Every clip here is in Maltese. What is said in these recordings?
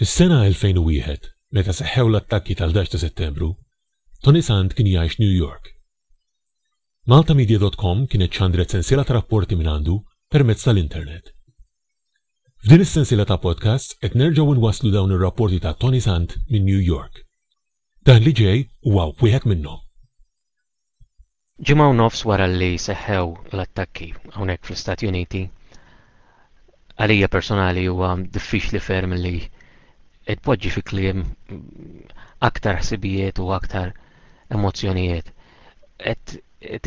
Fis-sena 2001, meta seħħew l-attakki tal-11 ta' Settembru, Tony Sant kien jgħix New York. Maltamedia dot com kienet xandret sensiela ta' rapporti mingħandu permezz tal-internet. F'din is-sensiela ta' podcasts qed nerġgħu nwasslu dawn ir-rapporti ta' Tony Sant minn New York. Dan li ġej huwa wieħed minnhom. Ġimgħa u nofs wara li seħħew l-attakki hawnhekk fl-Istati Uniti, għalija personali huwa diffiċli ferm li tpoġġi fi kliem aktar ħsibijiet u aktar emozzjonijiet. Qed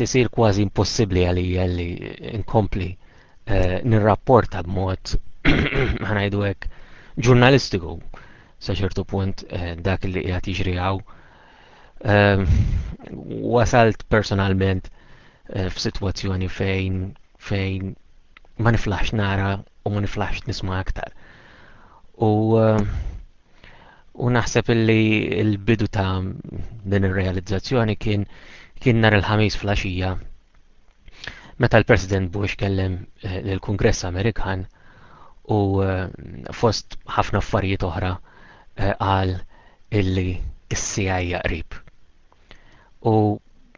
tisir kważi impossibbli għalija li nkompli eh, nirrapporta b'mod ħanajdu hekk ġurnalistiku sa ċertu punt eh, dak li qiegħed jiġri hawn Ehm, wasalt personalment eh, f'sitwazzjoni fejn fejn ma niflaħx nara u ma niflaħx nisma' aktar. U eh, u naħseb illi l-bidu ta' din ir-realizzazzjoni kien kien nhar il-ħamis flaxija Meta l-President Bush kellem eh, lill-Kungress Amerikan u eh, fost ħafna affarijiet oħra eh, qal illi s-sija hija qrib. U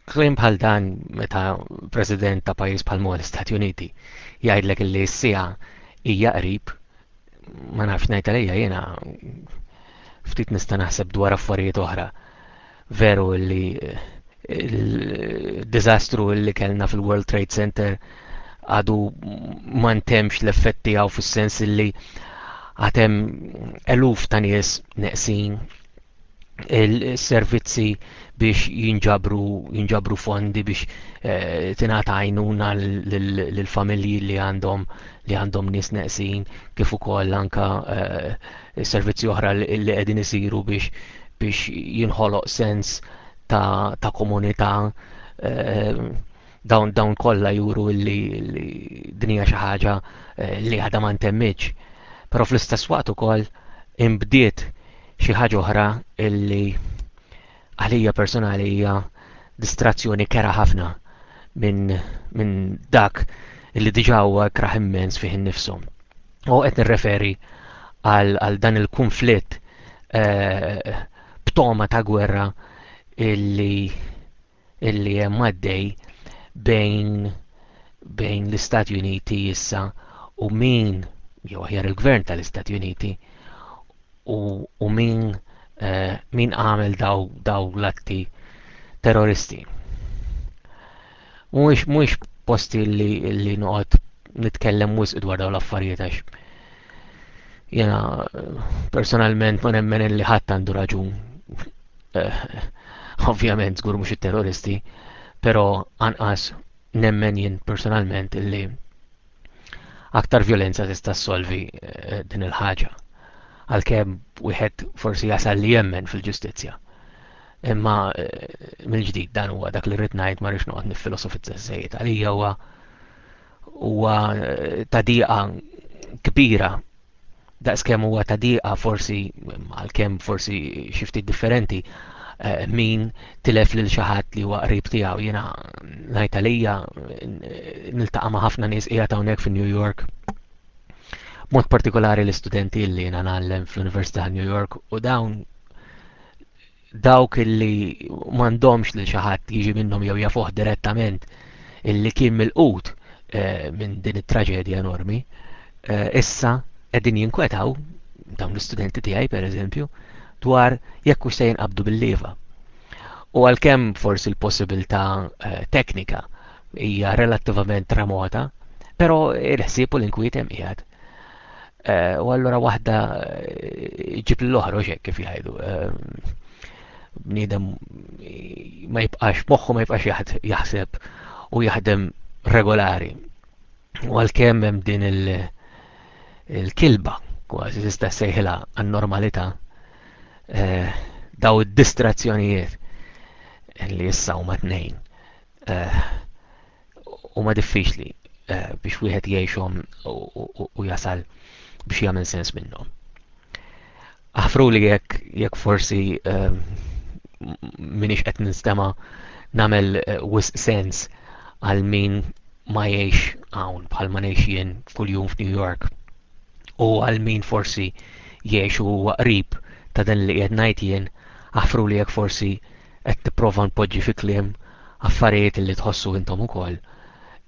klim bħal dan meta President ta' pajjiż bħal mol Stati Uniti jgħidlek illi s-sija hija qrib ma nafx ngħid għalija jiena ftit nista' naħseb dwar affarijiet oħra Veru li il-dizastru li kellna fil-World Trade Center għadu mantemx l-effetti għaw fil-sens li għatem eluf ta' nies neqsin il-servizzi biex jinġabru, jinġabru fondi biex eh, tingħata għajnuna l-familji li għandhom li għandhom nies neqsin kif ukoll anka eh, is-servizzi oħra li qegħdin isiru biex biex jinħoloq sens ta', ta komunità eh, dawn dawn kollha juru li, li dinja xi ħaġa eh, li għadha ma ntemmitx. Però fl-istess waqt ukoll imbdiet xi ħaġa oħra illi għalija personali hija distrazzjoni kerha ħafna minn min dak li diġà huwa kraħ immens fih innifsu. U qed nirreferi għal dan il-kunflitt eh, b'toma ta' gwerra illi illi hemm għaddej bejn bejn l-Istati Uniti issa u min jew aħjar il-gvern tal-Istati Uniti u, u min, eh, min għamel daw, daw l-atti terroristi. Mhuwiex mhuwiex posti li, li noqgħod nitkellem wisq dwar dawn l-affarijiet għax jena personalment ma nemmen li ħadd għandu raġun. Eh, ovvjament żgur mhux it-terroristi, però anqas nemmen jien personalment li aktar vjolenza tista' ssolvi eh, din il-ħaġa. Għalkemm wieħed forsi jasal li jemmen fil-ġustizzja. Imma eh, mill-ġdid dan huwa dak li rrid ngħid ma rridx noqgħod niffilosofizza żejjed għalija huwa huwa eh, tadiqa kbira daqskemm huwa ta' diqa forsi għalkemm forsi xi ftit differenti eh, min tilef lil xi ħadd li huwa qrib tiegħu. Jiena ngħid għalija niltaqa' ma' ħafna nies qiegħed hawnhekk fin-New York. Mod partikolari l-istudenti li jiena nagħllem fl-Università ta' New York u dawn dawk li m'għandhomx lil xi ħadd jiġi minnhom jew jafuh direttament illi kien milqut eh, minn din it-traġedja enormi, eh, issa qegħdin jinkwetaw dawn l-istudenti tiegħi pereżempju dwar jekk hux se jinqabdu bil-lieva. U għalkemm forsi l-possibilità eh, teknika hija relattivament remota, però il-ħsieb u l-inkwiet hemm qiegħed. Eh, u allura waħda eh, ġib l-oħra xek kif jgħidu. Eh, bniedem ma jibqax moħħu ma jibqax jaħseb u jaħdem regolari. U għalkemm hemm din il-kilba kważi tista' sejħilha għan-normalità daw id-distrazzjonijiet li issa huma tnejn huma diffiċli eh, biex wieħed jgħixhom u jasal biex jagħmel sens minnhom. Aħfru li jekk jekk forsi eh, minix qed nistema nagħmel eh, wis sens għal min ma jgħix hawn bħal ma ngħix jien kuljum f'New York u għal min forsi jgħix huwa qrib ta' dan li qed ngħid jien aħfru li jekk forsi qed nipprova npoġġi fi kliem affarijiet li tħossu intom ukoll,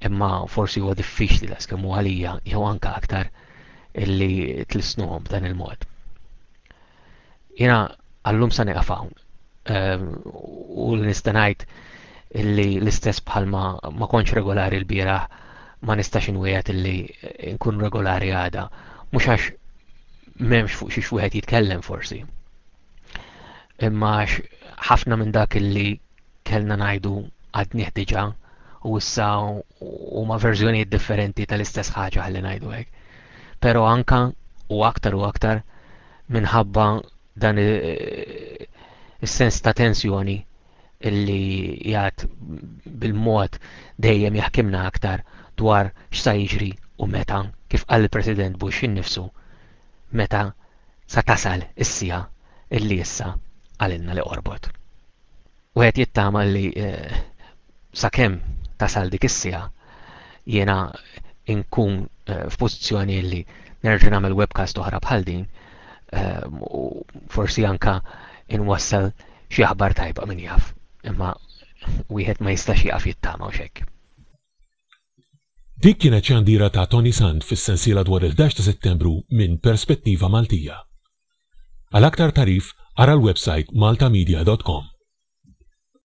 imma forsi huwa diffiċli daqs kemm huwa għalija jew anke aktar illi tlissnuhom b'dan il-mod. Jiena għallum sa nieqaf hawn ehm, u l nista' ngħid illi l-istess bħalma ma kontx regolari l-bieraħ ma nistax inwiegħed illi nkun regolari għada mhux għax m'hemmx fuq xi wieħed jitkellem forsi. Imma ħafna minn dak illi kellna ngħidu għadnieh diġà u issa huma verżjonijiet differenti tal-istess ħaġa ħalli ngħidu hekk. Però anka u aktar u aktar minħabba dan is-sens ta' tensjoni illi jgħat bil-mod dejjem jaħkimna aktar dwar x'sa jiġri u meta kif qal il-President Bush innifsu meta sa tasal is-siegħa illi issa qalilna li qorbot. U qed jittama li eh, sakemm tasal dik is-siegħa jiena nkun eh, f'pożizzjoni li nerġa' nagħmel webcast oħra bħal din eh, u forsi anka inwassal xi aħbar tajba min jaf. Imma wieħed ma jistax jaqaf jittama u xekk. Dik kienet xandira ta' Toni Sant fis-sensiela dwar il-ħdax ta' Settembru minn perspettiva Maltija. Għal aktar tagħrif ara l-websajt maltamedia dot com.